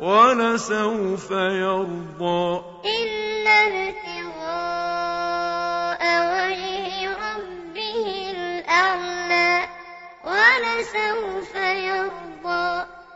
ولسوف يرضى. إلا ابتغاء وجه ربه الأعلى ولسوف يرضى.